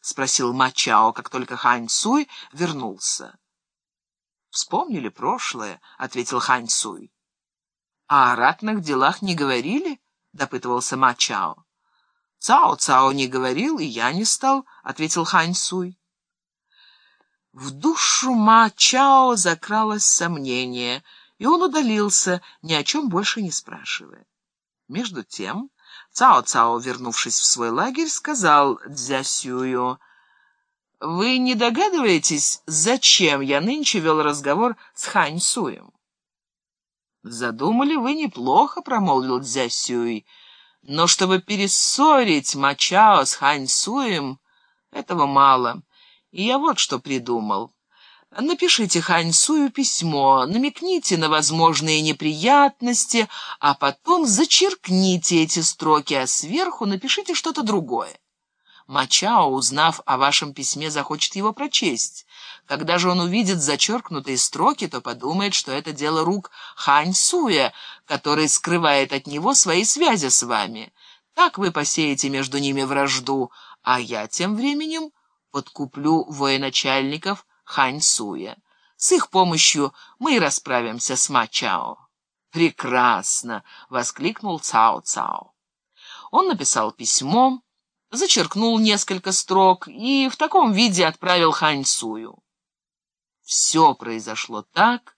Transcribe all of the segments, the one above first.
— спросил Мачао, как только Хань Суй вернулся. «Вспомнили прошлое», — ответил Хань Суй. «А о ратных делах не говорили?» — допытывался Мачао. «Цао-цао не говорил, и я не стал», — ответил Хань Суй. В душу Ма-Чао закралось сомнение, и он удалился, ни о чем больше не спрашивая. Между тем Цао-Цао, вернувшись в свой лагерь, сказал Дзясюю, «Вы не догадываетесь, зачем я нынче вел разговор с Хань Суем?» «Задумали вы неплохо», — промолвил Дзясюй, «но чтобы перессорить Мачао с Хань Суем, этого мало». И я вот что придумал. Напишите Ханьсую письмо, намекните на возможные неприятности, а потом зачеркните эти строки, а сверху напишите что-то другое. Мачао, узнав о вашем письме, захочет его прочесть. Когда же он увидит зачеркнутые строки, то подумает, что это дело рук Хань Суя, который скрывает от него свои связи с вами. Так вы посеете между ними вражду, а я тем временем подкуплю военачальников Хань Суя. С их помощью мы и расправимся с Мачао. «Прекрасно!» — воскликнул Цао Цао. Он написал письмо, зачеркнул несколько строк и в таком виде отправил Хань Сую. Все произошло так,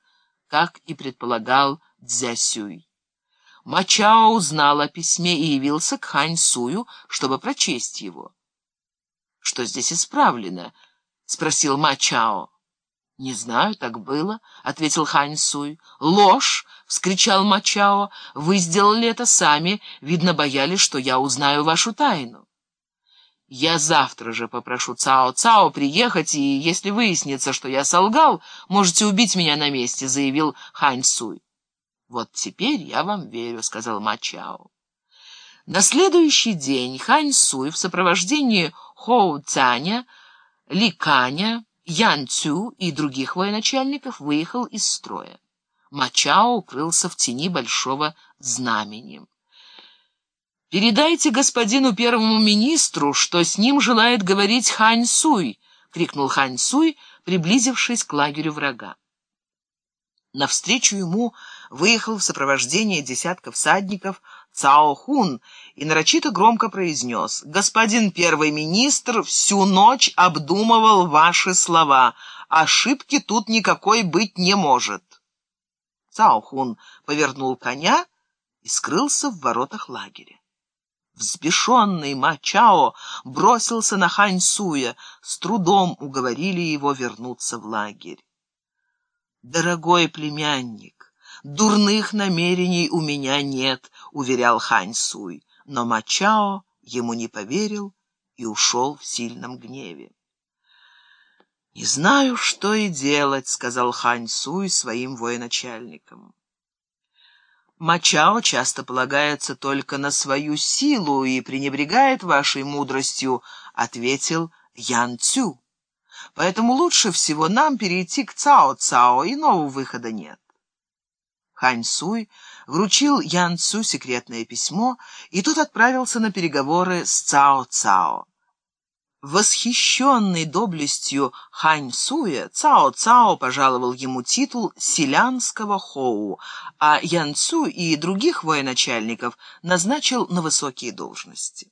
как и предполагал Дзясюй. Мачао узнал о письме и явился к Хань Сую, чтобы прочесть его. «Что здесь исправлено?» — спросил Ма Чао. «Не знаю, так было», — ответил Хань Суй. «Ложь!» — вскричал Ма Чао. «Вы сделали это сами. Видно, боялись, что я узнаю вашу тайну». «Я завтра же попрошу Цао Цао приехать, и если выяснится, что я солгал, можете убить меня на месте», — заявил Хань Суй. «Вот теперь я вам верю», — сказал Ма Чао. На следующий день Хань Суй в сопровождении Хоу Цаня, Ли Каня, Ян Цю и других военачальников выехал из строя. Мачао укрылся в тени большого знамени. «Передайте господину первому министру, что с ним желает говорить Хань Суй!» — крикнул Хань Суй, приблизившись к лагерю врага. Навстречу ему выехал в сопровождении десятков всадников Цао Хун и нарочито громко произнес «Господин первый министр всю ночь обдумывал ваши слова. Ошибки тут никакой быть не может». Цао Хун повернул коня и скрылся в воротах лагеря. Взбешенный Мачао бросился на Хань Суя, с трудом уговорили его вернуться в лагерь. «Дорогой племянник, дурных намерений у меня нет», — уверял Хань Суй, но Мачао ему не поверил и ушел в сильном гневе. «Не знаю, что и делать», — сказал Хань Суй своим военачальникам. Мачао часто полагается только на свою силу и пренебрегает вашей мудростью, — ответил Ян Цю. Поэтому лучше всего нам перейти к Цао-Цао, иного выхода нет. Хань Суй вручил Ян Цу секретное письмо, и тот отправился на переговоры с Цао-Цао. Восхищенный доблестью Хань Суя, Цао-Цао пожаловал ему титул селянского Хоу, а Ян Цу и других военачальников назначил на высокие должности.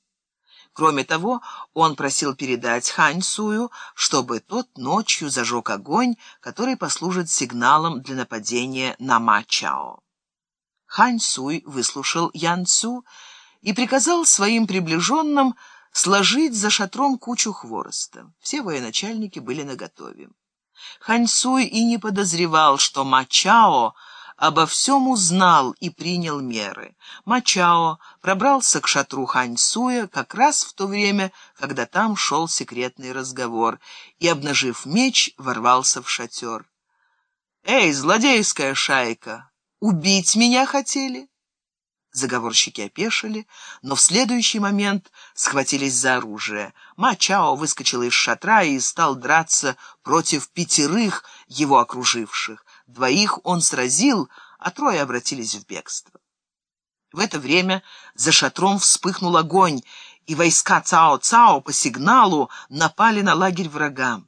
Кроме того, он просил передать Хань Сую, чтобы тот ночью зажег огонь, который послужит сигналом для нападения на Ма Чао. Хань Суй выслушал Ян Цю и приказал своим приближенным сложить за шатром кучу хвороста. Все военачальники были наготове. Хань Суй и не подозревал, что Ма Чао — обо всем узнал и принял меры. Мачао пробрался к шатру Ханьсуя как раз в то время, когда там шел секретный разговор, и, обнажив меч, ворвался в шатер. «Эй, злодейская шайка, убить меня хотели?» Заговорщики опешили, но в следующий момент схватились за оружие. Мачао выскочил из шатра и стал драться против пятерых его окруживших. Двоих он сразил, а трое обратились в бегство. В это время за шатром вспыхнул огонь, и войска Цао-Цао по сигналу напали на лагерь врага.